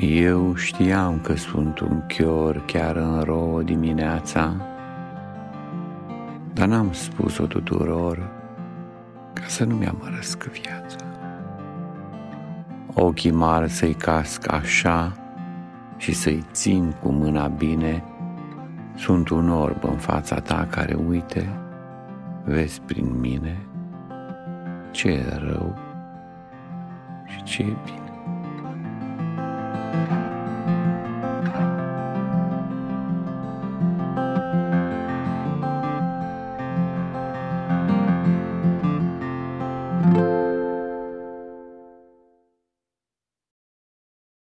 Eu știam că sunt un chior chiar în rouă dimineața, dar n-am spus-o tuturor ca să nu mi-amărăsc viața. Ochii mari să-i casc așa și să-i țin cu mâna bine, sunt un orb în fața ta care uite, vezi prin mine ce e rău și ce e bine.